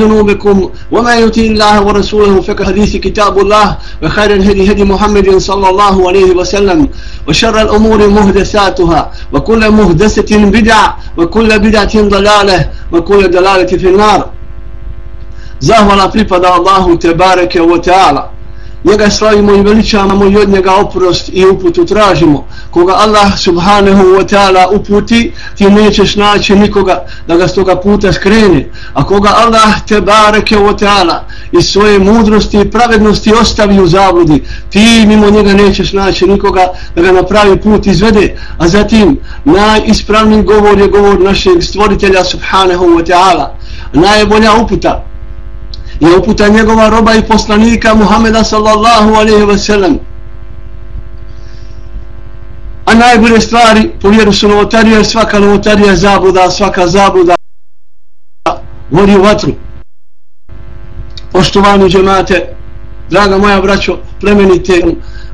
ذنوبكم وما يطيع الله ورسوله فك حديث كتاب الله وخير الهدي هدي محمد صلى الله عليه وسلم وشر الأمور مهدساتها وكل مهدسة بدع وكل بدعة ضلالة وكل ضلالة في النار. زهولا pripada الله تبارك وتعالى njega slavimo i veličamo i od njega oprost i uputu tražimo. Koga Allah subhanahu wa ta'ala uputi, ti nećeš naći nikoga da ga s toga puta skrene. A koga Allah te bareke wa ta'ala i svoje mudrosti i pravednosti ostavi u zabludi, ti mimo njega nećeš naći nikoga da ga na pravi put izvede. A zatim najispravniji govor je govor našeg stvoritelja subhanahu wa ta'ala. Najbolja uputa je uputa njegova roba i poslanika Muhameda sallallahu alaihi wa sallam. A najbolje stvari po vjeru su novotarija, svaka novotarija zabuda, svaka zabuda vodi u vatru. Poštovani džemate, draga moja braćo, plemenite,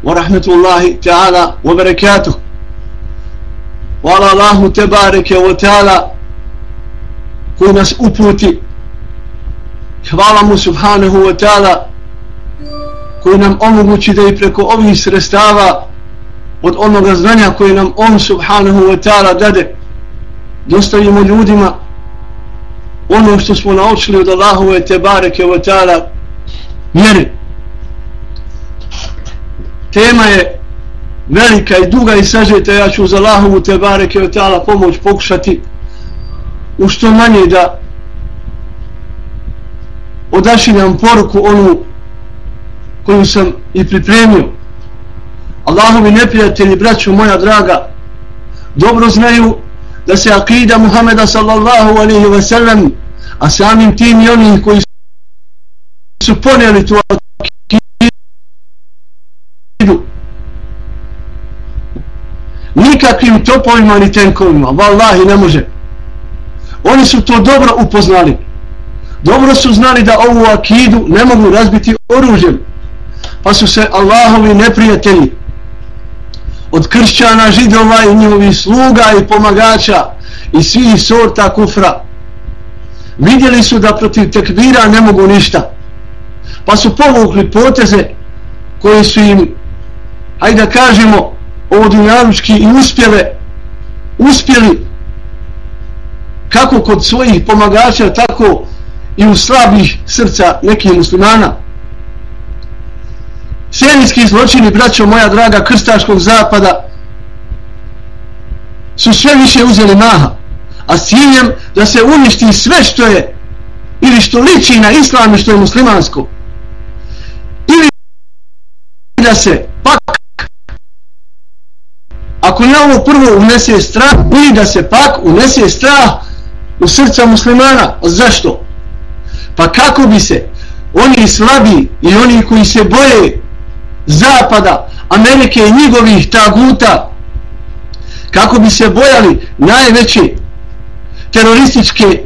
wa rahmetullahi ta'ala, wa barakatuh. Hvala Allahu te bareke wa ta'ala koji nas uputi hvala mu subhanahu wa ta'ala koji nam omogući da i preko ovih sredstava od onoga znanja koje nam on subhanahu wa ta'ala dade dostavimo ljudima ono što smo naučili od Allahove te bareke wa ta'ala mjeri tema je velika i duga i sažeta ja ću za Allahovu te bareke wa ta'ala pomoć pokušati u što manje da odašiljam poruku onu koju sam i pripremio. Allahovi neprijatelji, braću moja draga, dobro znaju da se akida Muhameda sallallahu alaihi ve sellem, a samim tim i oni koji su ponijeli tu akidu, nikakvim topovima ni tenkovima, vallahi ne može. Oni su to dobro upoznali dobro su znali da ovu akidu ne mogu razbiti oružjem pa su se Allahovi neprijatelji od kršćana, židova i njihovih sluga i pomagača i svih sorta kufra vidjeli su da protiv tekbira ne mogu ništa pa su povukli poteze koji su im hajde da kažemo ovodunjalučki i uspjele uspjeli kako kod svojih pomagača tako i u slabih srca nekih muslimana. Serijski zločini, braćo moja draga, krstaškog zapada su sve više uzeli maha, a s ciljem da se uništi sve što je ili što liči na islame što je muslimansko. Ili da se pak ako ne ovo prvo unese strah, ili da se pak unese strah u srca muslimana. Zašto? Pa kako bi se oni slabi i oni koji se boje zapada, Amerike i njihovih taguta, kako bi se bojali najveće terorističke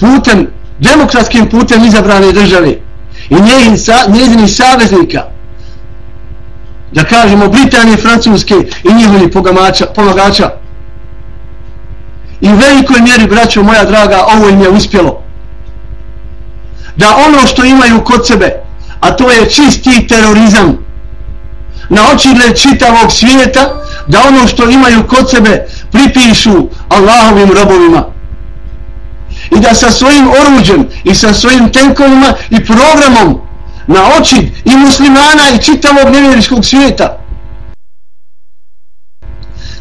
putem, demokratskim putem izabrane države i njezinih saveznika, da kažemo Britanije, Francuske i njihovi pomagača. I u velikoj mjeri, braćo moja draga, ovo im je uspjelo da ono što imaju kod sebe, a to je čisti terorizam, na očigled čitavog svijeta, da ono što imaju kod sebe pripišu Allahovim robovima. I da sa svojim oruđem i sa svojim tenkovima i programom na oči i muslimana i čitavog nevjeriškog svijeta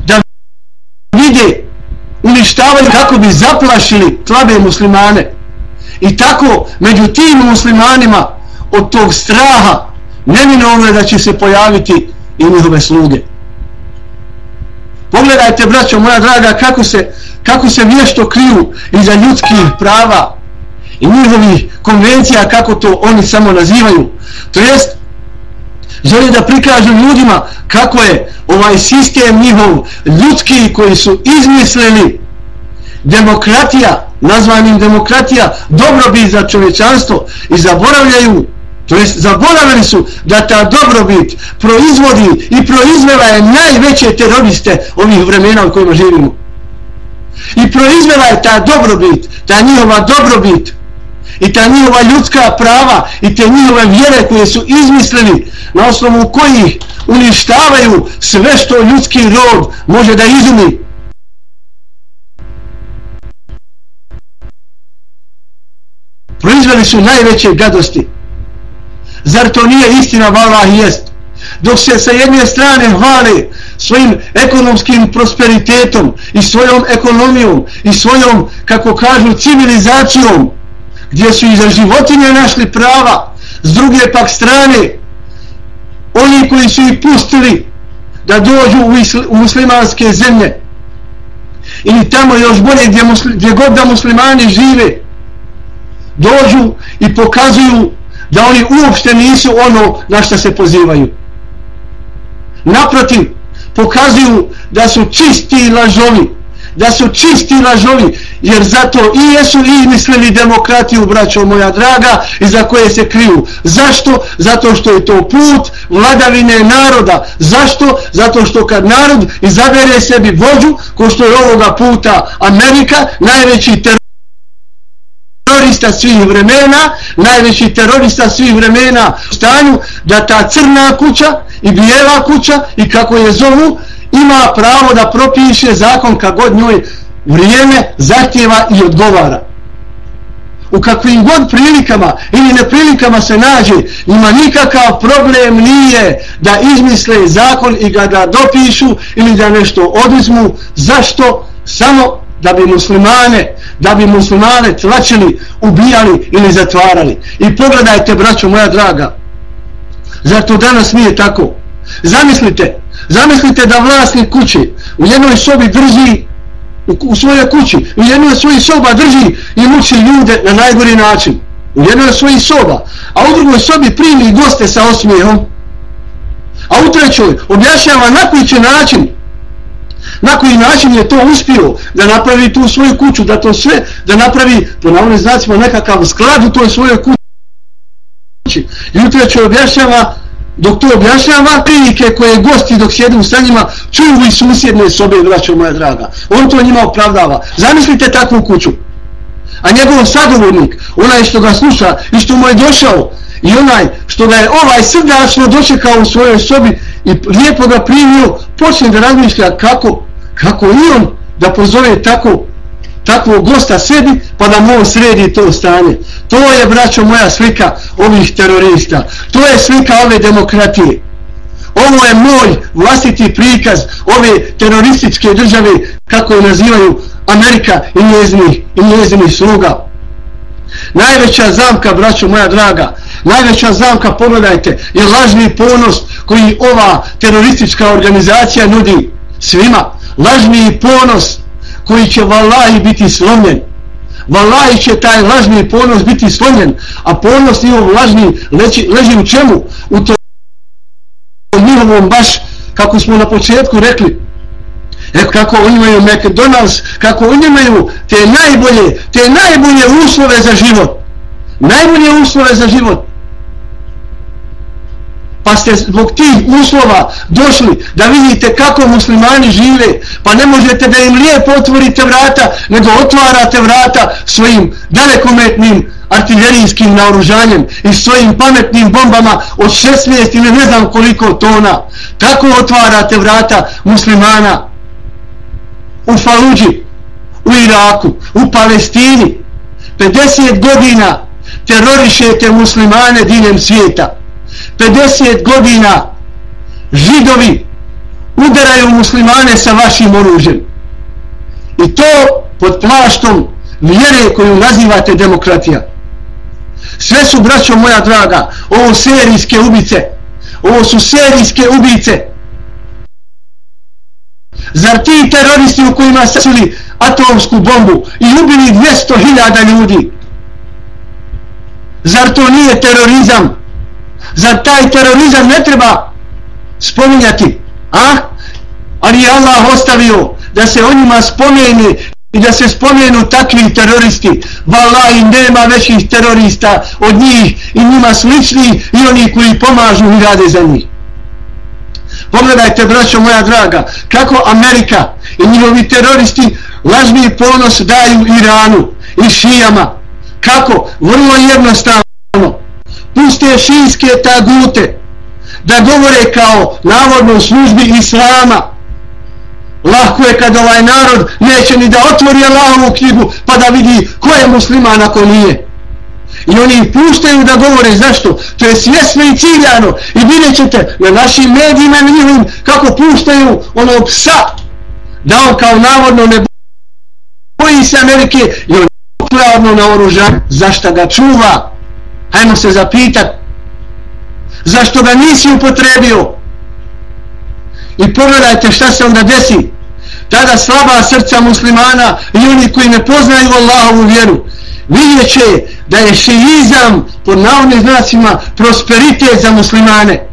da vide uništavaju kako bi zaplašili slabe muslimane. I tako među tim muslimanima od tog straha neminovno je da će se pojaviti i njihove sluge. Pogledajte, braćo moja draga, kako se, kako se vješto kriju iza ljudskih prava i njihovih konvencija, kako to oni samo nazivaju. To jest, želi da prikažu ljudima kako je ovaj sistem njihov ljudski koji su izmislili demokratija, nazvanim demokratija, dobrobit za čovječanstvo i zaboravljaju To jest, zaboravili su da ta dobrobit proizvodi i proizvela je najveće teroriste ovih vremena u kojima živimo. I proizvela je ta dobrobit, ta njihova dobrobit i ta njihova ljudska prava i te njihove vjere koje su izmislili na osnovu kojih uništavaju sve što ljudski rod može da izumi. Proizveli su najveće gadosti. Zar to nije istina, valah jest? Dok se sa jedne strane hvale svojim ekonomskim prosperitetom i svojom ekonomijom i svojom, kako kažu, civilizacijom, gdje su i za životinje našli prava, s druge pak strane, oni koji su ih pustili da dođu u muslimanske zemlje, ili tamo još bolje gdje, musli, gdje god da muslimani žive, dođu i pokazuju da oni uopšte nisu ono na što se pozivaju. Naprotiv, pokazuju da su čisti lažovi, da su čisti lažovi, jer zato i jesu i mislili demokratiju, braćo moja draga, i za koje se kriju. Zašto? Zato što je to put vladavine naroda. Zašto? Zato što kad narod izabere sebi vođu, ko što je ovoga puta Amerika, najveći teror terorista svih vremena, najveći terorista svih vremena u stanju da ta crna kuća i bijela kuća i kako je zovu ima pravo da propiše zakon kagod njoj vrijeme zahtjeva i odgovara. U kakvim god prilikama ili neprilikama se nađe, ima nikakav problem nije da izmisle zakon i ga da dopišu ili da nešto odizmu. Zašto? Samo da bi muslimane, da bi muslimane tlačili, ubijali ili zatvarali. I pogledajte, braćo moja draga, zar to danas nije tako? Zamislite, zamislite da vlasnik kuće u jednoj sobi drži u, u svojoj kući, u jednoj svojih soba drži i muči ljude na najgori način. U jednoj svojih soba, a u drugoj sobi primi goste sa osmijehom, a u trećoj objašnjava na koji će način na koji način je to uspio da napravi tu svoju kuću, da to sve, da napravi po navodnim znacima nekakav sklad u toj svojoj kući. I utreće objašnjava, dok to objašnjava, prilike koje gosti dok sjedu sa njima, čuju i susjedne sobe, braćo moja draga. On to njima opravdava. Zamislite takvu kuću. A njegov sagovornik, onaj što ga sluša i što mu je došao, i onaj što ga je ovaj srdačno dočekao u svojoj sobi i lijepo ga primio, počne da razmišlja kako kako i on da pozove tako takvog gosta sebi pa da mu sredi to stanje. To je braćo moja slika ovih terorista. To je slika ove demokratije. Ovo je moj vlastiti prikaz ove terorističke države kako je nazivaju Amerika i njezinih, i njezinih sluga. Najveća zamka braćo moja draga najveća zamka pogledajte je lažni ponos koji ova teroristička organizacija nudi svima lažni ponos koji će vallahi biti slomljen. Vallahi će taj lažni ponos biti slomljen, a ponos njihov lažni leži, leži u čemu? U to njihovom baš, kako smo na početku rekli, e, kako oni imaju McDonald's, kako oni imaju te najbolje, te najbolje uslove za život. Najbolje uslove za život pa ste zbog tih uslova došli da vidite kako muslimani žive, pa ne možete da im lijepo otvorite vrata, nego otvarate vrata svojim dalekometnim artiljerijskim naoružanjem i svojim pametnim bombama od 16 ili ne znam koliko tona. Tako otvarate vrata muslimana u Faluđi, u Iraku, u Palestini. 50 godina terorišete muslimane diljem svijeta. 50 godina židovi udaraju muslimane sa vašim oružjem. I to pod plaštom vjere koju nazivate demokratija. Sve su, braćo moja draga, ovo serijske ubice. Ovo su serijske ubice. Zar ti teroristi u kojima sasili atomsku bombu i ubili 200.000 ljudi? Zar to nije terorizam? Zar taj terorizam ne treba spominjati? A? Ali je Allah ostavio da se o njima spomeni i da se spomenu takvi teroristi. Wallahi nema većih terorista od njih i njima slični i oni koji pomažu i rade za njih. Pogledajte, braćo moja draga, kako Amerika i njihovi teroristi lažni ponos daju Iranu i šijama. Kako? Vrlo jednostavno. Puste šijske tagute da govore kao navodno službi Islama Lahko je kad ovaj narod neće ni da otvori Allahovu knjigu pa da vidi ko je musliman ako nije. I oni ih puštaju da govore zašto? To je svjesno i ciljano. I vidjet ćete na našim medijima njihovim kako puštaju ono psa da on kao navodno ne boji se Amerike i on pravno na oružan. Zašto ga čuva? Hajmo se zapitat. Zašto ga nisi upotrebio? I pogledajte šta se onda desi tada slaba srca muslimana i oni koji ne poznaju Allahovu vjeru vidjet će da je šeizam pod navodnim znacima prosperitet za muslimane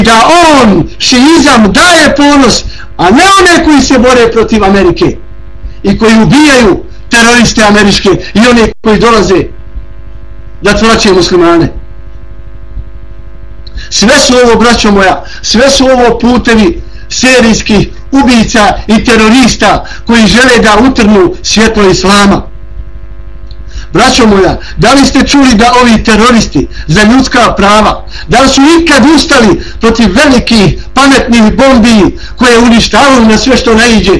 i da on šeizam daje ponos a ne one koji se bore protiv Amerike i koji ubijaju teroriste američke i one koji dolaze da tlače muslimane sve su ovo braćo moja sve su ovo putevi serijskih ubica i terorista koji žele da utrnu svjetlo islama. Braćo moja, da li ste čuli da ovi teroristi za ljudska prava, da li su ikad ustali protiv velikih pametnih bombi koje uništavaju na sve što naiđe?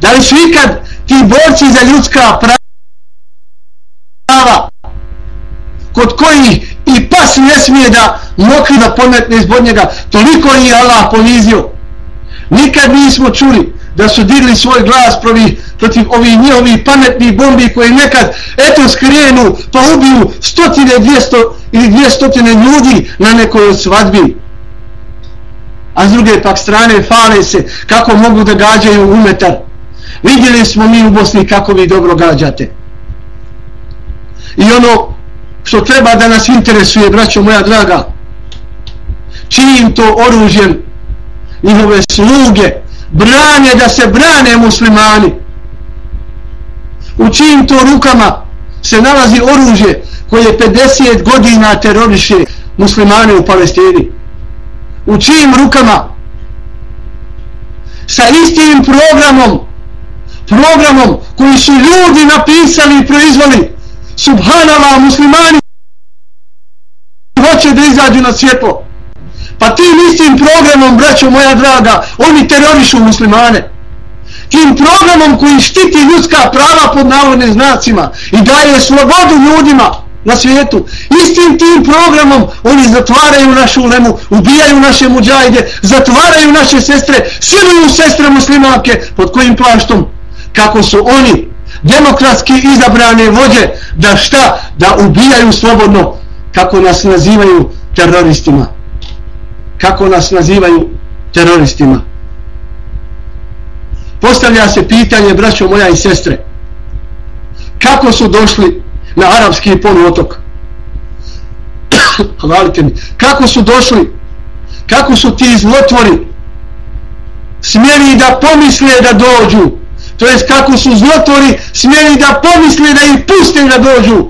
Da li su ikad ti borci za ljudska prava kod kojih i pas ne smije da mokri da pometne izbod njega, toliko je Allah ponizio. Nikad nismo čuli da su digli svoj glas protiv, protiv ovih njihovih pametnih bombi koji nekad eto skrijenu pa ubiju stotine, dvijesto ili dvijestotine ljudi na nekoj svadbi. A s druge pak strane fale se kako mogu da gađaju umetar. Vidjeli smo mi u Bosni kako vi dobro gađate. I ono što treba da nas interesuje, braćo moja draga, čijim to oružjem njihove sluge brane da se brane muslimani? U čijim to rukama se nalazi oružje koje 50 godina teroriše muslimane u Palestini? U čijim rukama? Sa istim programom programom koji su ljudi napisali i proizvali subhanallah muslimani hoće da izađu na svjetlo Pa tim istim programom, braćo moja draga, oni terorišu muslimane. Tim programom koji štiti ljudska prava pod navodnim znacima i daje slobodu ljudima na svijetu. Istim tim programom oni zatvaraju našu lemu, ubijaju naše muđajde, zatvaraju naše sestre, siluju sestre muslimanke pod kojim plaštom. Kako su oni demokratski izabrane vođe da šta? Da ubijaju slobodno kako nas nazivaju teroristima kako nas nazivaju teroristima. Postavlja se pitanje, braćo moja i sestre, kako su došli na arapski poluotok? Hvalite mi. Kako su došli? Kako su ti zlotvori smjeli da pomisle da dođu? To jest kako su zlotvori smjeli da pomisle da ih puste da dođu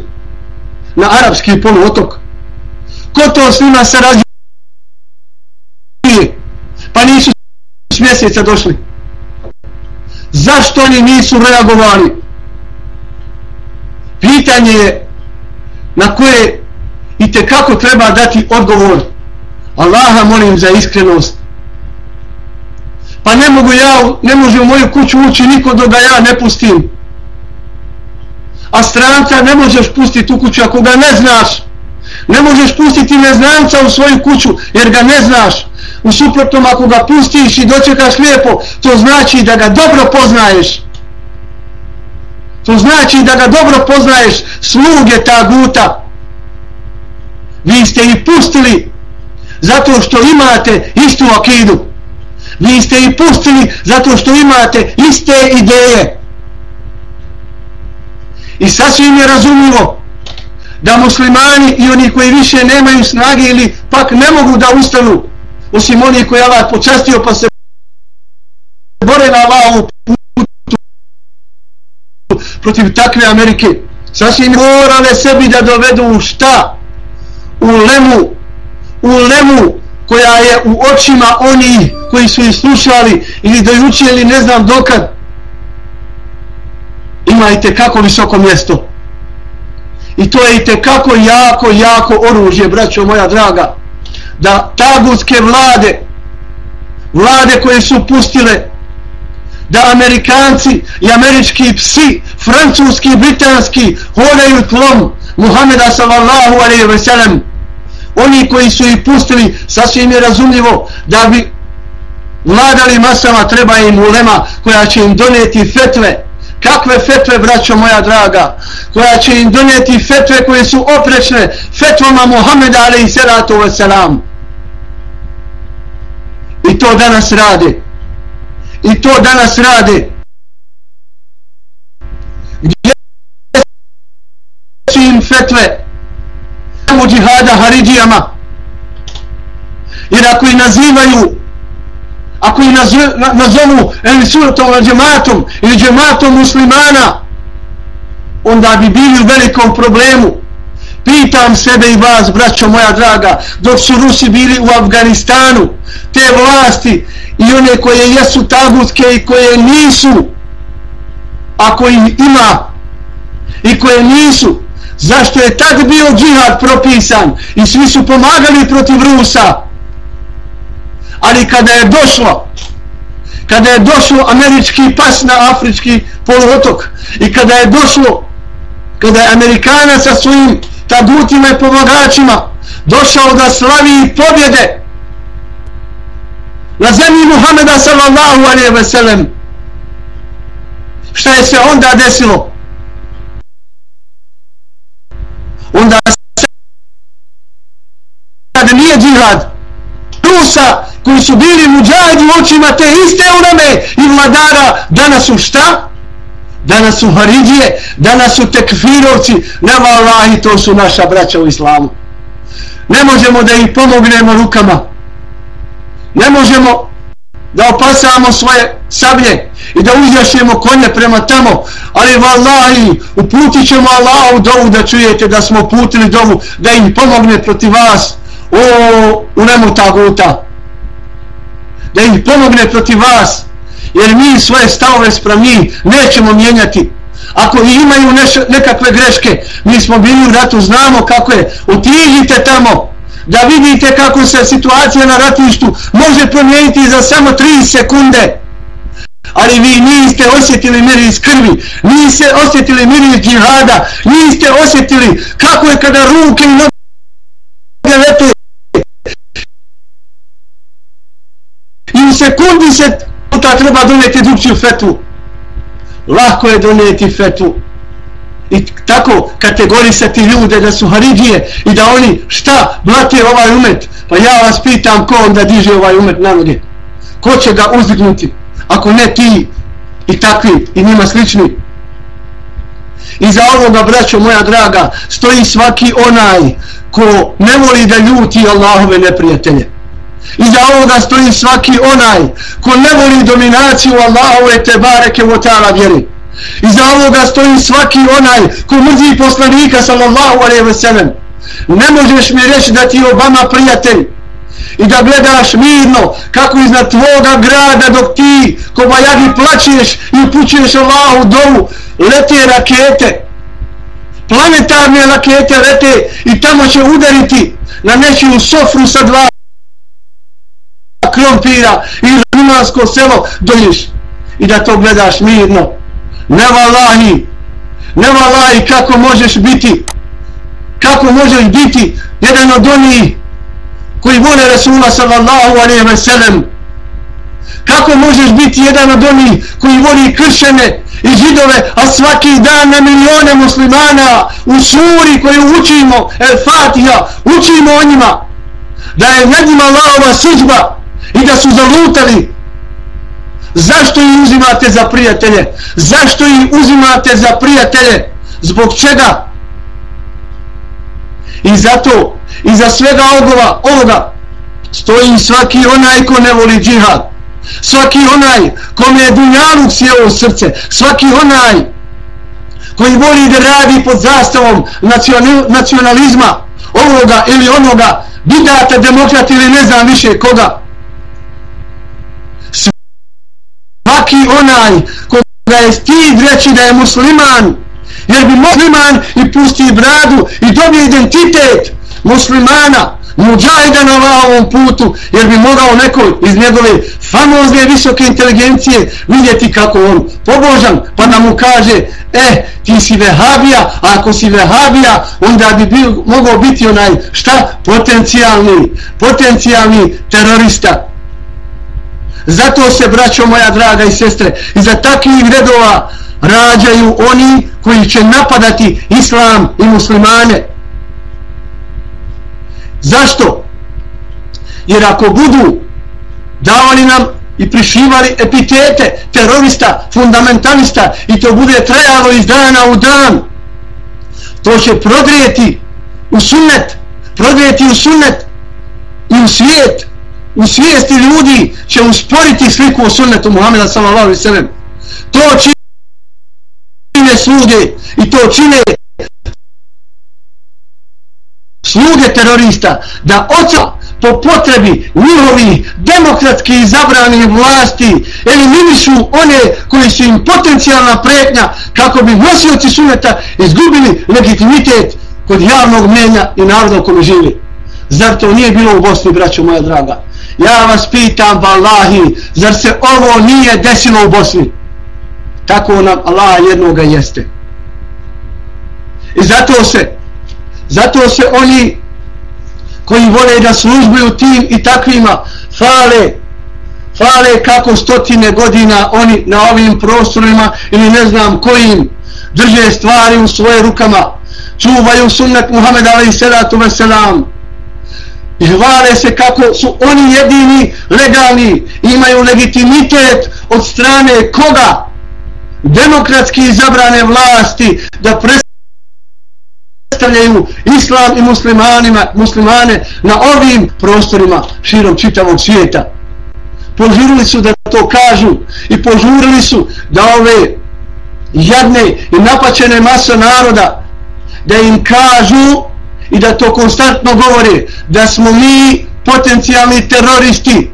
na arapski poluotok? Ko to s njima se razio? pa nisu s mjeseca došli zašto oni nisu reagovali pitanje je na koje i te kako treba dati odgovor Allaha molim za iskrenost pa ne mogu ja ne može u moju kuću ući niko dok ga ja ne pustim. A stranca ne možeš pustiti u kuću ako ga ne znaš. Ne možeš pustiti neznanca u svoju kuću jer ga ne znaš. U suprotnom, ako ga pustiš i dočekaš lijepo, to znači da ga dobro poznaješ. to znači da ga dobro poznaješ sluge ta guta. Vi ste ih pustili zato što imate istu akidu vi ste ih pustili zato što imate iste ideje. I sasvim je razumljivo da muslimani i oni koji više nemaju snage ili pak ne mogu da ustanu osim oni koji je Allah počastio pa se bore na Allahu putu protiv takve Amerike sasvim morale sebi da dovedu u šta? U lemu u lemu koja je u očima oni koji su ih slušali ili dojučili ne znam dokad. Imajte kako visoko mjesto. I to je i kako jako jako oružje braćo moja draga da tagutske vlade vlade koje su pustile da amerikanci i američki psi francuski i britanski hodaju tlom Muhammeda sallallahu alaihi ve sellem oni koji su ih pustili sasvim je razumljivo da bi vladali masama treba im ulema koja će im doneti fetve. Kakve fetve braćo moja draga? Koja će im doneti fetve koje su oprečne fetvama Muhammeda alaihi salatu wasalam i to danas rade. I to danas rade. Gdje su im fetve? U džihada haridijama jer ako ih nazivaju ako ih nazovu ili Suratom ili džematom ili džematom muslimana onda bi bili u velikom problemu. Pitam sebe i vas braćo moja draga dok su Rusi bili u Afganistanu te vlasti i one koje jesu tagutske i koje nisu ako ih ima i koje nisu zašto je tad bio džihad propisan? I svi su pomagali protiv Rusa. Ali kada je došlo kada je došlo američki pas na afrički poluotok i kada je došlo kada je amerikana sa svojim tabutima i pomagačima došao da slavi pobjede na zemlji Muhameda sallallahu alaihi ve sellem šta je se onda desilo? Onda da nije džihad Rusa koji su bili muđajdi u očima te iste uleme i vladara, danas su šta? Danas su Haridije, danas su tekfirovci, nema Allahi to su naša braća u islamu. Ne možemo da ih pomognemo rukama. Ne možemo da opasamo svoje sablje i da uzjašemo konje prema tamo, ali vallahi uputit ćemo Allahu dovu da čujete da smo putili dovu, da im pomogne protiv vas. O ulemu taguta. Da im pomogne protiv vas. Jer mi svoje stavove sprem njih nećemo mijenjati. Ako i imaju neš, nekakve greške mi smo bili u ratu, znamo kako je. Otiđite tamo da vidite kako se situacija na ratištu može promijeniti za samo 3 sekunde. Ali vi niste osjetili miris krvi niste osjetili miris džihada niste osjetili kako je kada ruke i noge lete. I u sekundi se puta treba doneti drugčiju fetu lahko je doneti fetu i tako kategorisati ljude da su haridije i da oni šta blate ovaj umet? Pa ja vas pitam ko onda diže ovaj umet na noge? Ko će ga uzdignuti? Ako ne ti i takvi i njima slični. I za ovoga braćo moja draga stoji svaki onaj ko ne voli da ljuti Allahove neprijatelje. Iza ovoga stoji svaki onaj ko ne voli dominaciju Allahove te bareke u ta'ala vjeri. Iza ovoga stoji svaki onaj ko mrzi poslanika sallallahu alaihi ve sellem. Ne možeš mi reći da ti je Obama prijatelj i da gledaš mirno kako iznad tvoga grada dok ti ko bajagi plaćeš i upućuješ Allahu dovu lete rakete planetarne rakete lete i tamo će udariti na nečiju sofru sa dva krompira i rumansko selo dođeš i da to gledaš mirno ne valahi ne valahi kako možeš biti kako možeš biti jedan od onih koji vole Rasula sallallahu alaihi ve sellem kako možeš biti jedan od onih koji voli kršene i židove, a svaki dan na milijone muslimana u suri koju učimo, El Fatiha, učimo o njima, da je nad njima Allahova suđba i da su zalutali. Zašto ih uzimate za prijatelje? Zašto ih uzimate za prijatelje? Zbog čega? I zato, i za svega ovoga, ovoga, stoji svaki onaj ko ne voli džihad. Svaki onaj kome je dunjaluk sjeo u srce. Svaki onaj koji voli da radi pod zastavom nacionalizma ovoga ili onoga bidata, demokrata ili ne znam više koga. Svaki onaj koga je stid reći da je musliman jer bi musliman i pusti bradu i dobije identitet muslimana muđajda na ovom putu jer bi mogao neko iz njegove famozne visoke inteligencije vidjeti kako on pobožan pa da mu kaže e ti si vehabija a ako si vehabija onda bi bil, mogao biti onaj šta? Potencijalni potencijalni terorista zato se braćo moja draga i sestre iza takvih redova rađaju oni koji će napadati islam i muslimane Zašto? Jer ako budu davali nam i prišivali epitete terorista, fundamentalista i to bude trajalo iz dana u dan, to će prodrijeti u sunnet, prodrijeti u sunnet i u svijet, u svijesti ljudi će usporiti sliku o sunnetu Muhammeda sallallahu alaihi sallam. To čine sluge i to čine sluge terorista da oca po potrebi njihovi demokratski izabrani vlasti eliminišu one koji su im potencijalna pretnja kako bi nosioci suneta izgubili legitimitet kod javnog mnenja i naroda u kome živi. Zar to nije bilo u Bosni, braćo moja draga? Ja vas pitam, vallahi, zar se ovo nije desilo u Bosni? Tako nam Allah jednoga jeste. I zato se Zato se oni koji vole da službuju tim i takvima fale, fale kako stotine godina oni na ovim prostorima ili ne znam kojim drže stvari u svoje rukama, čuvaju sunnet Muhammed alaih salatu wasalam i hvale se kako su oni jedini legalni, imaju legitimitet od strane koga? Demokratski izabrane vlasti da predstavljaju islam i muslimanima, muslimane na ovim prostorima širom čitavog svijeta. Požurili su da to kažu i požurili su da ove jadne i napačene masa naroda da im kažu i da to konstantno govore da smo mi potencijalni teroristi.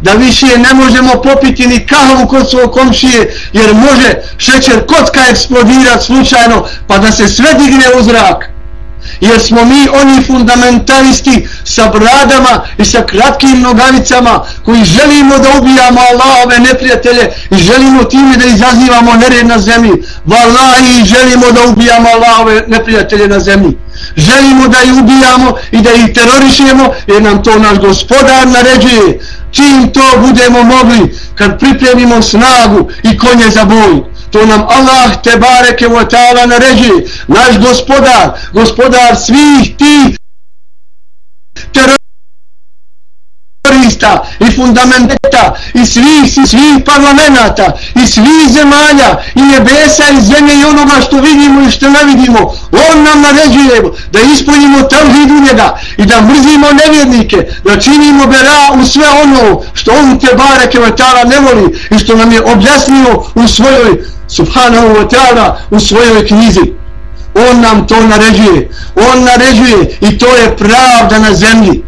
Da više ne možemo popiti ni kahu kod svog komšije jer može šećer kocka eksplodirati slučajno pa da se sve digne u zrak jer smo mi oni fundamentalisti sa bradama i sa kratkim nogavicama koji želimo da ubijamo Allahove neprijatelje i želimo time da izazivamo nered na zemlji. Wallahi želimo da ubijamo Allahove neprijatelje na zemlji. Želimo da ih ubijamo i da ih terorišemo jer nam to naš gospodar naređuje. Čim to budemo mogli kad pripremimo snagu i konje za boj to nam Allah te bareke wa ta'ala naređuje. Naš gospodar gospodar svih tih terorista i fundamenta i svih i svih parlamenta i svih zemalja i nebesa i zemlje i onoga što vidimo i što ne vidimo. On nam naređuje da ispunimo tavhid u njega i da mrzimo nevjernike, da činimo bera u sve ono što on te bareke wa ne voli i što nam je objasnio u svojoj subhanahu wa ta'ala u svojoj knjizi. On nam to naređuje. On naređuje i to je pravda na zemlji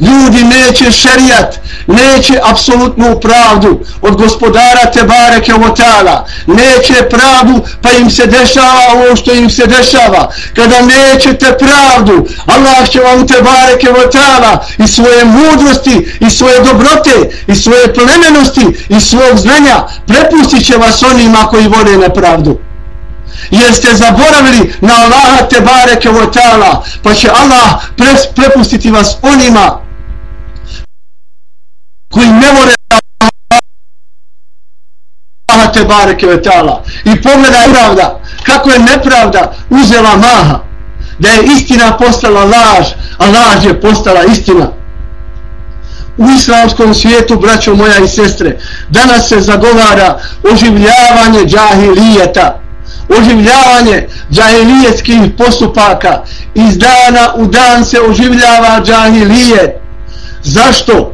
ljudi neće šerijat neće apsolutnu pravdu od gospodara Tebare Kevotala, neće pravdu pa im se dešava ovo što im se dešava. Kada nećete pravdu Allah će vam Tebare Kevotala i svoje mudrosti i svoje dobrote i svoje plemenosti i svog znanja prepustit će vas onima koji vode nepravdu jer ste zaboravili na Allaha Tebareke Votala pa će Allah prepustiti vas onima koji ne vole Allaha te bareke vetala i pogledaj pravda kako je nepravda uzela maha. Da je istina postala laž a laž je postala istina. U islamskom svijetu braćo moja i sestre danas se zagovara oživljavanje džahilijeta oživljavanje džahilijetskih postupaka. Iz dana u dan se oživljava džahilijet zašto?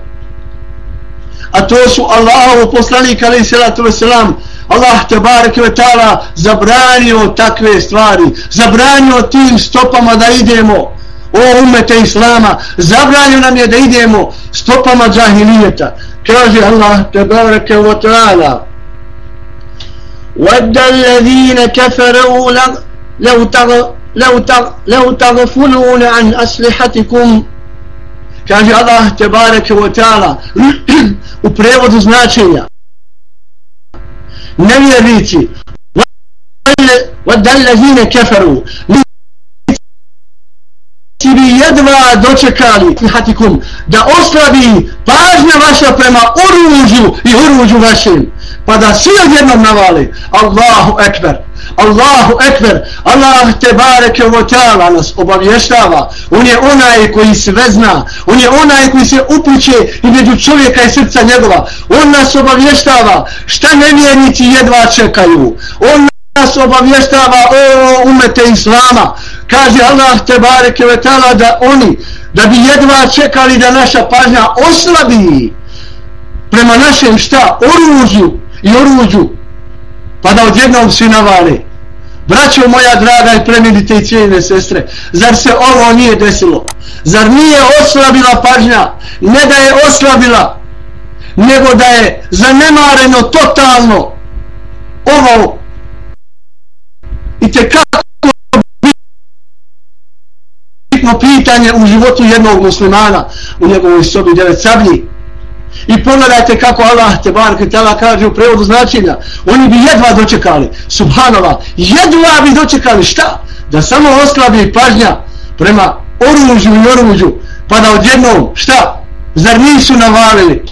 a to su Allahu poslanik alaih salatu wasalam Allah te bareke ve taala zabranio takve stvari zabranio tim stopama da idemo. O umete islama zabranio nam je da idemo stopama džahilijeta. Kaže Allah te bareke ve taala ود الذين كفروا لو تغ لو تغ لو تغفلون عن أسلحتكم. كاجي الله تبارك وتعالى وبريغو تزناتشيا نمي ريتي ود الذين كفروا ti bi jedva dočekali hatikum da oslabi pažnja vaša prema oružju i oružju vašim pa da svi odjednom navali Allahu ekber Allahu ekber, Allah te bareke u ta'ala nas obavještava, on je onaj koji sve zna, on je onaj koji se upliče i među čovjeka i srca njegova, on nas obavještava šta nevjernici jedva čekaju, on nas obavještava o umete Islama, kaže Allah te bareke vetala ta'ala da oni, da bi jedva čekali da naša pažnja oslabi prema našem šta, oružju i oruđu, pa da odjednom svi navali. Braćo moja draga i preminite i cijeljene sestre, zar se ovo nije desilo? Zar nije oslabila pažnja? Ne da je oslabila, nego da je zanemareno totalno ovo i te kako bitno pitanje u životu jednog muslimana u njegovoj sobi devet sablji I pogledajte kako Allah te barke tela kaže u prevodu značenja. Oni bi jedva dočekali. subhanova, Jedva bi dočekali. Šta? Da samo oslabi pažnja prema oružju i oružju. Pa da odjednom, šta? Zar nisu navalili?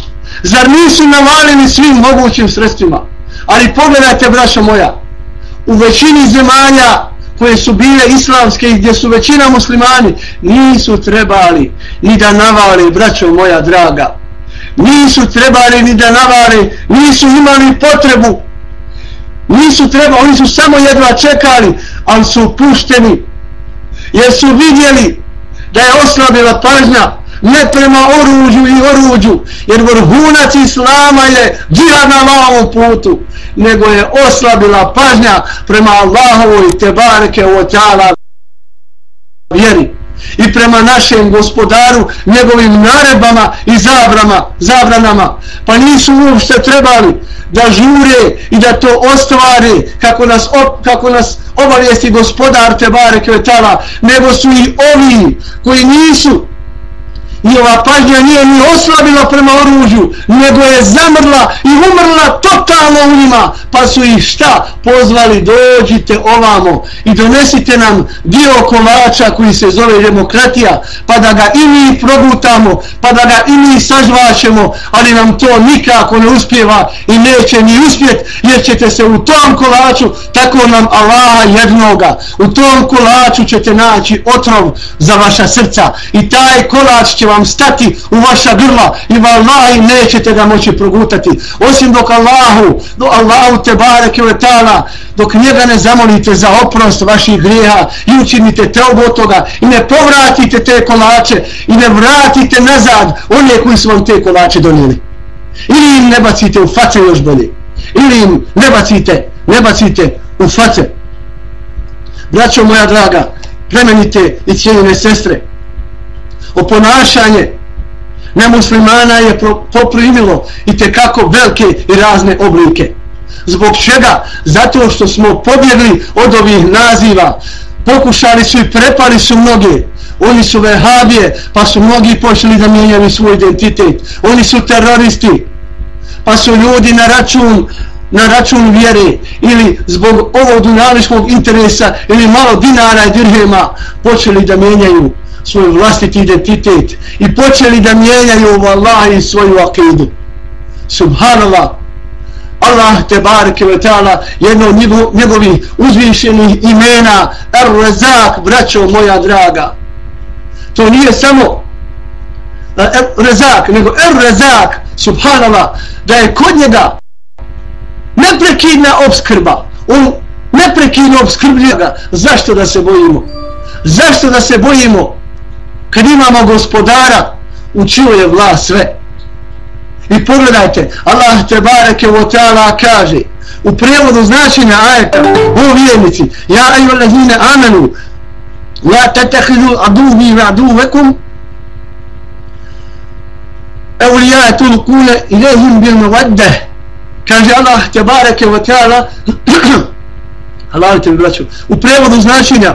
Zar nisu navalili svim mogućim sredstvima? Ali pogledajte, braša moja, u većini zemalja koje su bile islamske i gdje su većina muslimani, nisu trebali ni da navale, braćo moja draga. Nisu trebali ni da navale, nisu imali potrebu, nisu trebali, oni su samo jedva čekali, ali su pušteni, jer su vidjeli da je oslabila pažnja, ne prema oruđu i oruđu, jer vrhunac Islama je džihad na malom putu, nego je oslabila pažnja prema Allahovoj tebareke o ta'ala vjeri i prema našem gospodaru njegovim naredbama i zabrama, zabranama. Pa nisu uopšte trebali da žure i da to ostvare kako nas, op, kako nas obavijesti gospodar Tebare Kvetala nego su i ovi koji nisu njihova pažnja nije ni oslabila prema oružju, nego je zamrla i umrla totalno u njima, pa su ih šta? Pozvali, dođite ovamo i donesite nam dio kolača koji se zove demokratija, pa da ga i mi progutamo, pa da ga i mi sažvaćemo, ali nam to nikako ne uspjeva i neće ni uspjet, jer ćete se u tom kolaču, tako nam Allaha jednoga, u tom kolaču ćete naći otrov za vaša srca. I taj kolač će vam stati u vaša grla i vallahi nećete ga moći progutati. Osim dok Allahu do Allahu te bareke ve taala dok njega ne zamolite za oprost vaših grijeha i učinite te od toga i ne povratite te kolače i ne vratite nazad one koji su vam te kolače donijeli. Ili im ne bacite u face još bolje. Ili im ne bacite ne bacite u face. Braćo moja draga plemenite i cijenine sestre oponašanje nemuslimana je poprimilo i te kako velike i razne oblike. Zbog čega? Zato što smo pobjegli od ovih naziva. Pokušali su i prepali su mnoge. Oni su vehabije, pa su mnogi počeli da mijenjaju svoj identitet. Oni su teroristi, pa su ljudi na račun na račun vjere ili zbog ovog dunjališkog interesa ili malo dinara i dirhema počeli da mijenjaju svoj vlastiti identitet i počeli da mijenjaju vallahi svoju akidu. Subhanallah. Allah te bareke ve taala jedno od njegovih uzvišenih imena Er-Razak braćo moja draga. To nije samo Er-Razak nego Er-Razak subhanallah da je kod njega neprekidna obskrba. On neprekidno obskrbljuje ga. Zašto da se bojimo? Zašto da se bojimo? Kad imamo gospodara u učio je vlast sve. I pogledajte Allah te bareke u ta'ala kaže u prijevodu značenja ajeta o vjernici ja ayu lezine amanu la tatakhidu aduvi ve aduvekum evlija tulkune ilihim bil mevadde, kaže Allah te bareke u ta'ala Allah te braću u prijevodu značenja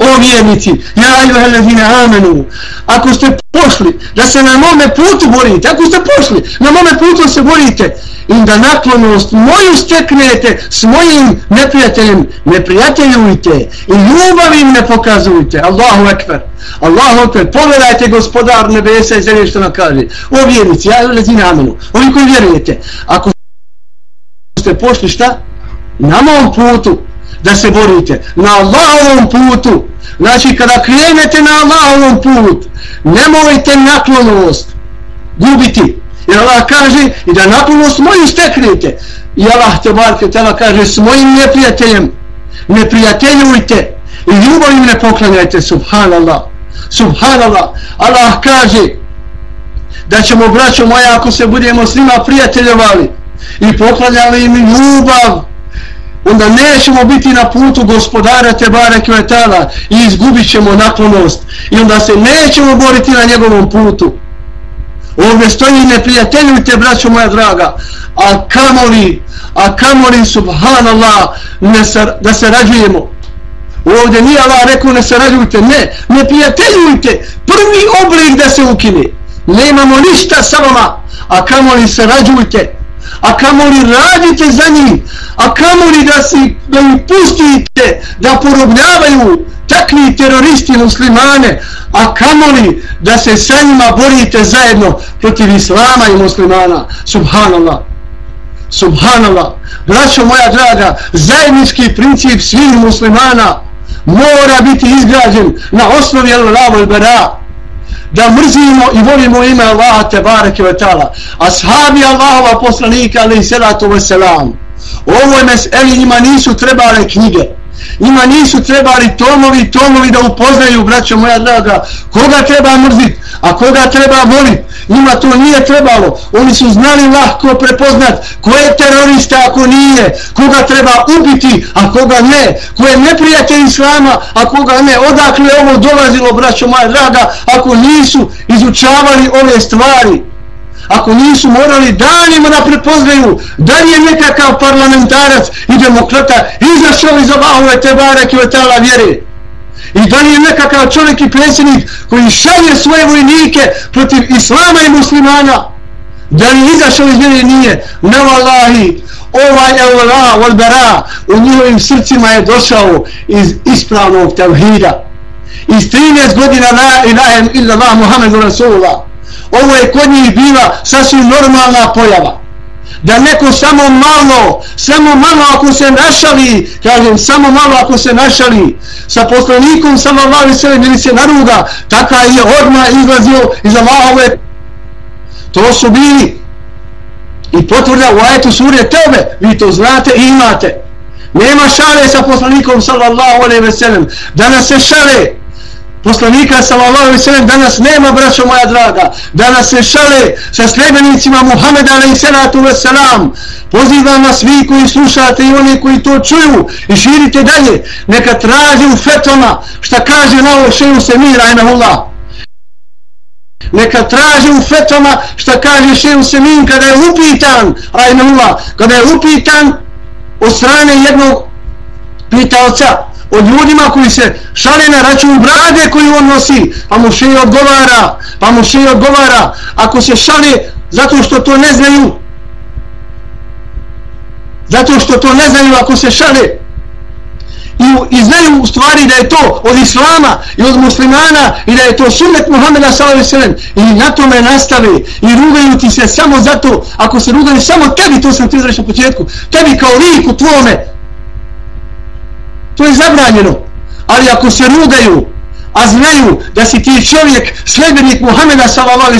o vjernici, ja ajuha lezine amenu, ako ste pošli da se na mome putu borite, ako ste pošli na mome putu se borite, i da naklonost moju steknete s mojim neprijateljem, ne prijateljujte i ljubavim ne pokazujte. Allahu ekber, Allahu ekber, pogledajte gospodar nebesa i zemlje što nam kaže. O vjernici, ja ajuha amenu, ovi koji vjerujete, ako ste pošli šta? Na mom putu, da se borite na Allahovom putu znači kada krenete na Allahovom put nemojte naklonost gubiti. Jer Allah kaže i da naklonost moju steknete. I Allah te barke tela kaže s mojim neprijateljem neprijateljujte i ljubavim ne poklanjajte. Subhanallah. Subhanallah. Allah kaže da ćemo braćo moja ako se budemo s njima prijateljevali i poklanjali im ljubav onda nećemo biti na putu gospodara Tebare Kvetala i izgubit ćemo naklonost i onda se nećemo boriti na njegovom putu. Ovdje stoji neprijateljujte, braćo moja draga, a kamoli, a kamoli, subhanallah, ne sa, da se rađujemo. Ovdje nije Allah rekao ne sarađujte, ne, ne prijateljujte, prvi oblik da se ukine. Nemamo ništa sa vama, a kamoli sarađujte a kamoli radite za njih, a kamoli da, si, da ih pustite da porobljavaju takvi teroristi muslimane, a kamoli da se sa njima borite zajedno protiv islama i muslimana. Subhanallah. Subhanallah. Braćo moja draga, zajednički princip svih muslimana mora biti izgrađen na osnovi al-Lavo al-Bara da mrzimo i volimo ime Allaha te bareke ve taala. Ashabi Allahova poslanika ali salatu ve selam ovo meseli njima nisu trebale knjige njima nisu trebali tomovi tomovi da upoznaju braćo moja draga. Koga treba mrzit a koga treba volit njima to nije trebalo. Oni su znali lahko prepoznat ko je terorista ako nije koga treba ubiti a koga ne ko je neprijatelj islama a koga ne. Odakle ovo dolazilo braćo moja draga ako nisu izučavali ove stvari? Ako nisu morali danima da prepoznaju. Da li je nekakav parlamentarac i demokrata izašao iz Allahove tebare Otala vjere. I da li je nekakav čovjek i predsjednik koji šalje svoje vojnike protiv islama i muslimana. Da li je izašao iz vjere nije. Ne vallahi ovaj evla valbera u njihovim srcima je došao iz ispravnog tevhida. Iz 13 godina la ilaha illa Allah Muhammedu Rasulullah ovo je kod njih bila sasvim normalna pojava. Da neko samo malo samo malo ako se našali kažem samo malo ako se našali sa poslanikom samo malo se ili se naruga taka je odmah izlazio iz Allahove. To su bili i potvrda u ajetu surje tebe vi to znate i imate. Nema šale sa poslanikom sallallahu alaihi ve sellem. Danas se šale poslanika sallallahu alejhi ve sellem danas nema braćo moja draga. Danas se šale sa sljedbenicima Muhameda alejhi salatu ve selam pozivam vas vi koji slušate i oni koji to čuju i širite dalje neka traži u fetoma šta kaže na ovo šeju se mira neka traži u fetoma šta kaže šeju Semin kada je upitan Allah kada je upitan od strane jednog pitalca o ljudima koji se šale na račun brade koju on nosi, pa mu še odgovara, pa mu še odgovara, ako se šale zato što to ne znaju, zato što to ne znaju ako se šale, i, i znaju u stvari da je to od islama i od muslimana i da je to sunnet Muhammeda s.a.v. i na tome nastave i rugaju ti se samo zato ako se rugaju samo tebi to sam ti izrešao početku tebi kao liku tvome to je zabranjeno. Ali ako se rugaju a znaju da si ti čovjek sljedbenik Muhameda sallallahu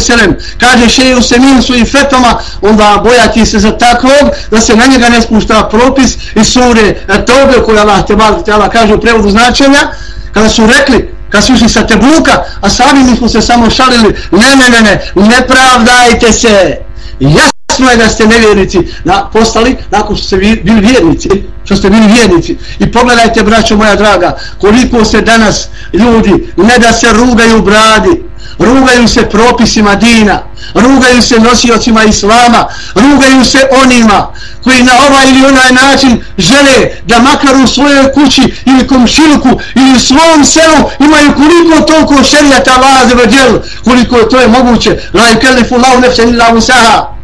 kaže šeju se min svojim fetoma onda bojati se za takvog da se na njega ne spušta propis i sure tobe koje Allah te bar te Allah kaže u prevodu značenja. Kada su rekli kad su išli sa Tebuka a sami mi smo se samo šalili ne ne ne ne ne pravdajte se. Jasno jasno je da ste nevjernici na, postali nakon što ste bili vjernici što ste bili vjernici. I pogledajte braćo moja draga koliko se danas ljudi ne da se rugaju bradi rugaju se propisima dina rugaju se nosiocima islama rugaju se onima koji na ovaj ili onaj način žele da makar u svojoj kući ili komšiluku ili u svom selu imaju koliko toliko šerijata laze vrđel koliko to je moguće. La ikellifu lau nefse illa usaha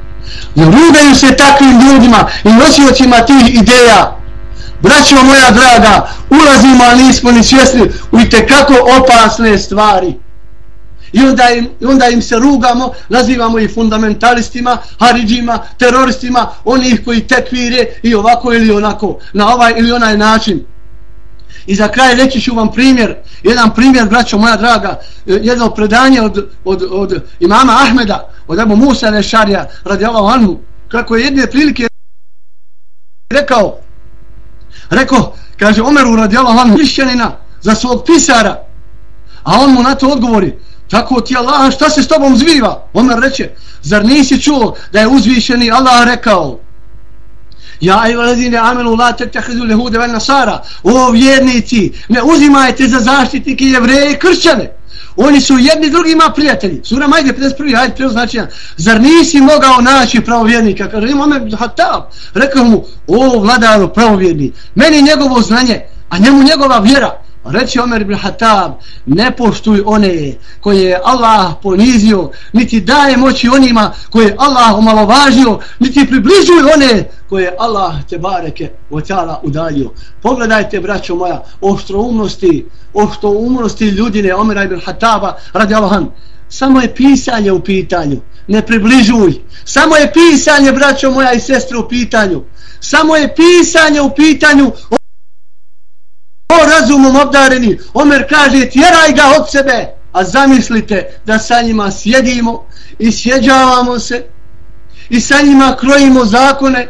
Rugaju se takvim ljudima i nosiocima tih ideja. Braćo moja draga, ulazimo, ali nismo ni svjesni u kako opasne stvari. I onda, im, onda im se rugamo, nazivamo ih fundamentalistima, haridžima, teroristima, onih koji tekvire i ovako ili onako, na ovaj ili onaj način. I za kraj reći ću vam primjer, jedan primjer, braćo moja draga, e, jedno predanje od, od, od imama Ahmeda, od Ebu Musa Nešarija, radi Allah Anhu, kako je jedne prilike rekao, rekao, kaže Omeru radi Allah Anhu, hrišćanina za svog pisara, a on mu na to odgovori, tako ti Allah, šta se s tobom zviva? Omer reče, zar nisi čuo da je uzvišeni Allah rekao, Ja i allazina amenu la tattakhidhu al-yahuda nasara. O vjernici, ne uzimajte za zaštitnike jevreje i kršćane. Oni su jedni drugima prijatelji. Sura Majde 51. Hajde, prvo značenja. Zar nisi mogao naći pravovjernika? Kaže, ima me hatab. Rekao mu, o vladaru pravovjerni, meni njegovo znanje, a njemu njegova vjera. Reći Omer ibn Hatab, ne poštuj one koje je Allah ponizio, niti daje moći onima koje je Allah omalovažio, niti približuj one koje je Allah te bareke oćala udalio. Pogledajte, braćo moja, oštroumnosti, umnosti, ljudine Omer ibn Hataba, radi Allahan, samo je pisanje u pitanju, ne približuj. Samo je pisanje, braćo moja i sestre, u pitanju. Samo je pisanje u pitanju o razumom obdareni, Omer kaže tjeraj ga od sebe, a zamislite da sa njima sjedimo i sjeđavamo se i sa njima krojimo zakone.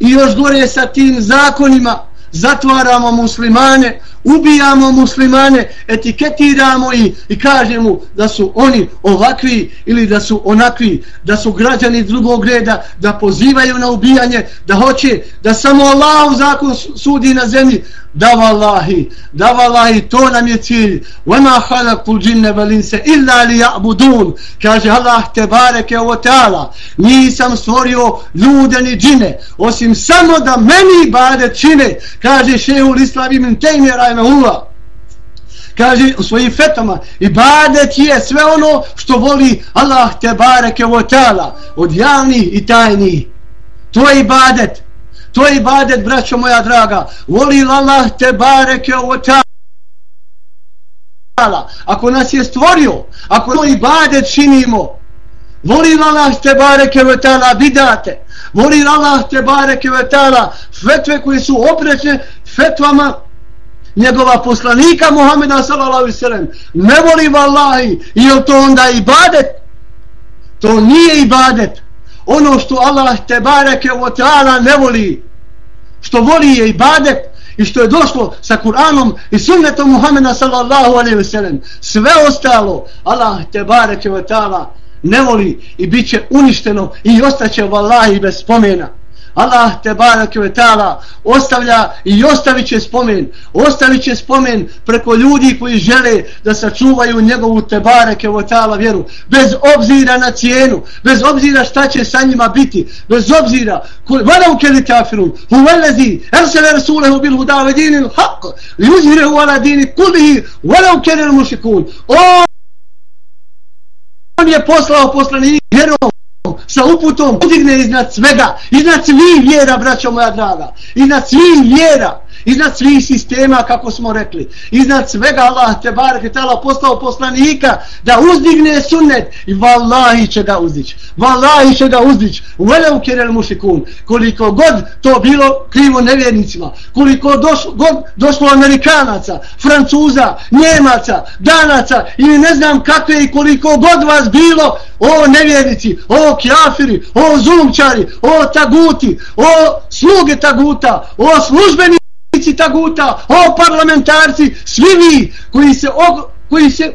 I još gore sa tim zakonima zatvaramo muslimane, ubijamo muslimane, etiketiramo i, i kažemo da su oni ovakvi ili da su onakvi, da su građani drugog reda, da pozivaju na ubijanje, da hoće da samo Allah u zakon sudi na zemlji, da vallahi, da vallahi, to nam je cilj. Vema halakul džinne valinse illa li ja'budun, kaže Allah te bareke o teala, nisam stvorio ljude ni džine, osim samo da meni bade čine, kaže šehul islam imin tejmi rajmehullah. Kaže u svojim fetama, ibadet je sve ono što voli Allah te bareke o teala, od javnih i tajnih. To je ibadet. To je ibadet, braćo moja draga. Voli Allah te bareke o ta'ala. Ako nas je stvorio, ako to ibadet činimo, voli Allah te bareke o ta'ala bidate. Voli Allah te bareke o ta'ala fetve koje su oprećne fetvama njegova poslanika Muhammeda sallallahu alaihi sallam. Ne voli vallahi, i je to onda ibadet? To nije ibadet ono što Allah te bareke o ta'ala ne voli što voli je ibadet i što je došlo sa Kur'anom i sunnetom Muhammeda sallallahu alaihi ve sellem sve ostalo Allah te bareke o ta'ala ne voli i bit će uništeno i ostaće vallahi bez spomena. Allah te barak ve ta'ala ostavlja i ostavit će spomen ostavit će spomen preko ljudi koji žele da sačuvaju njegovu te barak ve ta'ala vjeru bez obzira na cijenu bez obzira šta će sa njima biti bez obzira valau keli kafirun huvelezi ersele rasulehu bil hudave dinil haq li uzhirehu ala dini kulihi valau keli mušikun on je poslao poslanik vjerom sa uputom podigne iznad svega, iznad svih vjera, braćo moja draga, iznad svih vjera, iznad svih sistema, kako smo rekli, iznad svega Allah te barek tala postao poslanika da uzdigne sunnet i vallahi će ga uzdić. Vallahi će ga uzdić. Velev kerel mušikun. Koliko god to bilo krivo nevjernicima, koliko doš, god došlo Amerikanaca, Francuza, Njemaca, Danaca ili ne znam kakve i koliko god vas bilo, o nevjernici, o kjafiri, o zulumčari, o taguti, o sluge taguta, o službenici taguta, o parlamentarci, svi vi koji se, koji se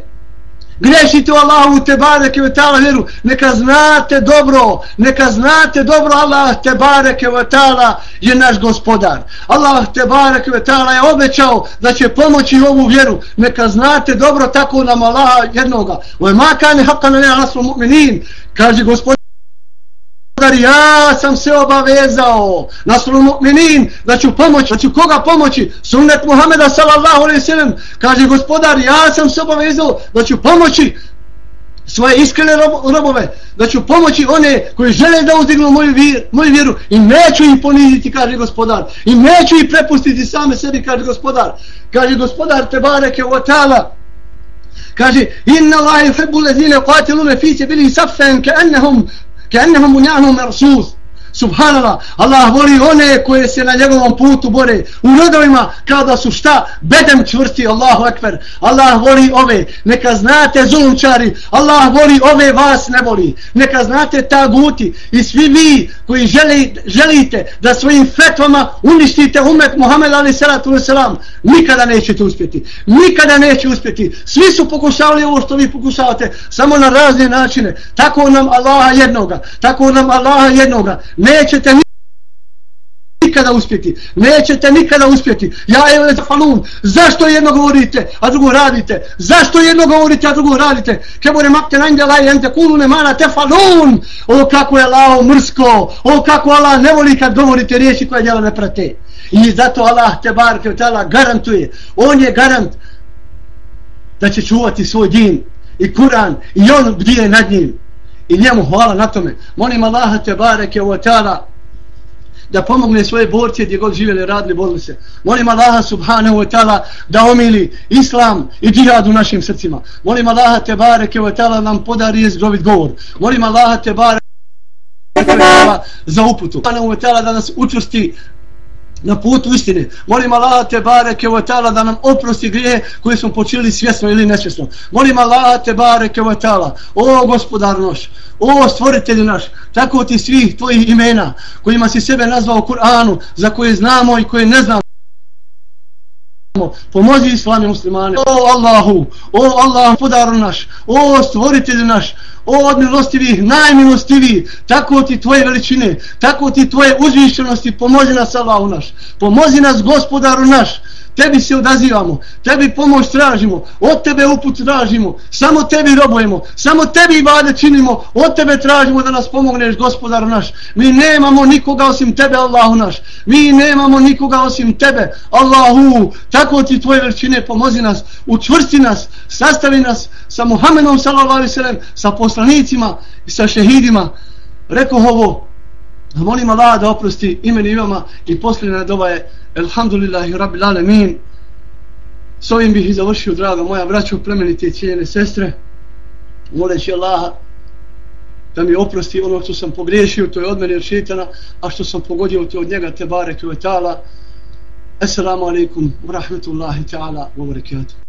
grešite u Allahu te bareke ve taala vjeru neka znate dobro neka znate dobro Allah te bareke ve taala je naš gospodar. Allah te bareke ve taala je obećao da će pomoći ovu vjeru. Neka znate dobro tako nam Allah jednoga. Ve ma kan haqqan li mu'minin. Kaže gospodar gospodar, ja sam se obavezao na sunu mu'minin da ću pomoći, da ću koga pomoći? Sunnet Muhameda sallallahu alaihi sallam kaže gospodar, ja sam se obavezao da ću pomoći svoje iskrene robove, da ću pomoći one koji žele da uzdignu moju, vir, moju vjeru i neću ih poniziti, kaže gospodar, i neću ih prepustiti same sebi, kaže gospodar. Kaže gospodar, te bareke o kaže, inna Allahi uhibbu lezine qatilune fi se bili safen كأنه منعهم مرصوص Subhanallah, Allah voli one koje se na njegovom putu bore u rodovima kada su šta bedem čvrsti, Allahu ekber. Allah voli ove, neka znate zulumčari, Allah voli ove, vas ne voli. Neka znate taguti i svi vi koji želi, želite da svojim fetvama uništite umet Muhammed ali salatu wasalam, nikada nećete uspjeti. Nikada neće uspjeti. Svi su pokušavali ovo što vi pokušavate, samo na razne načine. Tako nam Allaha jednoga, tako nam Allaha jednoga nećete nikada uspjeti. Nećete nikada uspjeti. Ja je falun. Zašto jedno govorite, a drugo radite? Zašto jedno govorite, a drugo radite? Kebore makte najde la jente kulu ne mana te falun. O kako je lao mrsko. O kako Allah ne voli kad govorite riječi koje djela ne prate. I zato Allah te bar kevtala garantuje. On je garant da će čuvati svoj din i Kur'an i on gdje je nad njim i njemu hvala na tome. Molim Allaha te bareke u ta'ala da pomogne svoje borce gdje god živjeli, radili, borili se. Molim Allaha subhanahu wa ta'ala da omili islam i džihad u našim srcima. Molim Allaha te bareke o ta'ala nam podari jezgrovit govor. Molim Allaha te bareke za uputu. Subhanahu wa ta'ala da nas učusti na putu istine. Molim Allah te bareke ve taala da nam oprosti grije koje smo počinili svjesno ili nesvjesno. Molim Allah te bareke ve taala, o gospodar naš, o stvoritelj naš, tako ti svih tvojih imena kojima si sebe nazvao u Kur'anu, za koje znamo i koje ne znamo pomozi islami muslimane. O Allahu, o Allah podaru naš, o stvoritelj naš o od milostivih, najmilostiviji tako ti tvoje veličine tako ti tvoje uzvišenosti pomozi nas Allahu naš, pomozi nas gospodaru naš tebi se odazivamo, tebi pomoć tražimo, od tebe uput tražimo, samo tebi robujemo, samo tebi vade činimo, od tebe tražimo da nas pomogneš, gospodar naš. Mi nemamo nikoga osim tebe, Allahu naš. Mi nemamo nikoga osim tebe, Allahu. Tako ti tvoje veličine pomozi nas, učvrsti nas, sastavi nas sa Muhammedom sallallahu sallam, sa poslanicima i sa šehidima. Rekao ovo, molim Allah da oprosti imeni imama i posljedna doba je Elhamdulillahi Rabbil Alemin. S ovim bih i završio, draga moja braćo, plemenite i cijene sestre. Moleći Allaha da mi oprosti ono što sam pogriješio, to je od mene od a što sam pogodio, to od njega, te barek i ta'ala. Assalamu alaikum wa rahmatullahi ta'ala wa barakatuh.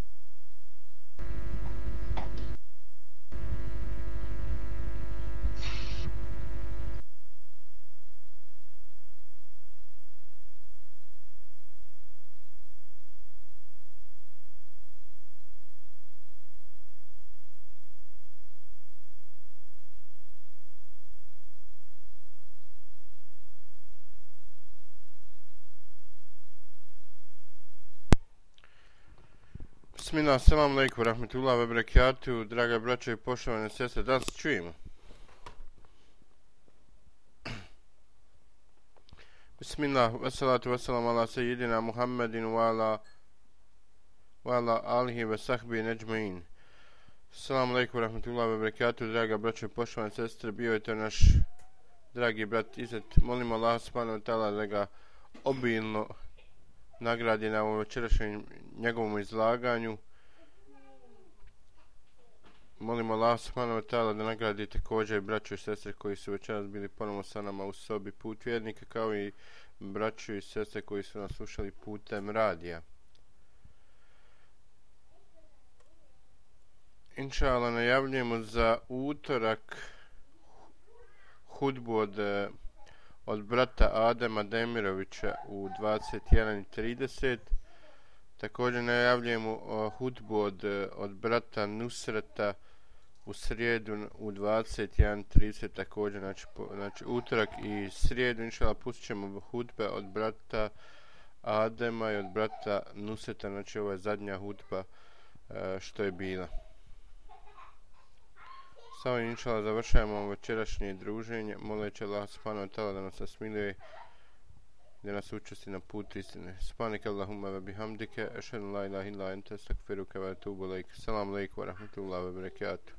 Bismillah, assalamu alaikum, rahmetullah, wa barakatuh, draga braća i poštovane sestre, da se čujemo. Bismillah, wassalatu wassalamu ala sayyidina Muhammedin wa ala wa ala alihi wa sahbihi neđmain. Assalamu alaikum, rahmetullah, wa barakatuh, draga braća i poštovane sestre, bio je to naš dragi brat Izet. Molim Allah subhanahu wa ta'ala da ga obilno nagradi na ovom večerašnjem njegovom izlaganju. Molimo Allah subhanahu wa ta'ala da nagradi također braću i sestre koji su večeras bili ponovno sa nama u sobi put vjernika kao i braću i sestre koji su nas slušali putem radija. Inšala najavljujemo za utorak hudbu od, eh, od brata Adema Demirovića u 21.30. Također najavljujemo eh, hudbu od, eh, od brata Nusreta u srijedu u 21.30 također, znači, po, znači utorak i srijedu, inšala, pustit ćemo hudbe od brata Adema i od brata Nuseta, znači ovo je zadnja hudba e, što je bila. Samo inšala završajemo večerašnje druženje. Moleće Allah subhanahu wa ta'ala da nas smiluje da nas učesti na put istine. Subhanak Allahumma wa bihamdike. Ešhedu la ilaha illa ente. Stakfiruka wa atubu laik. Salam alaikum wa rahmatullahi wa barakatuh.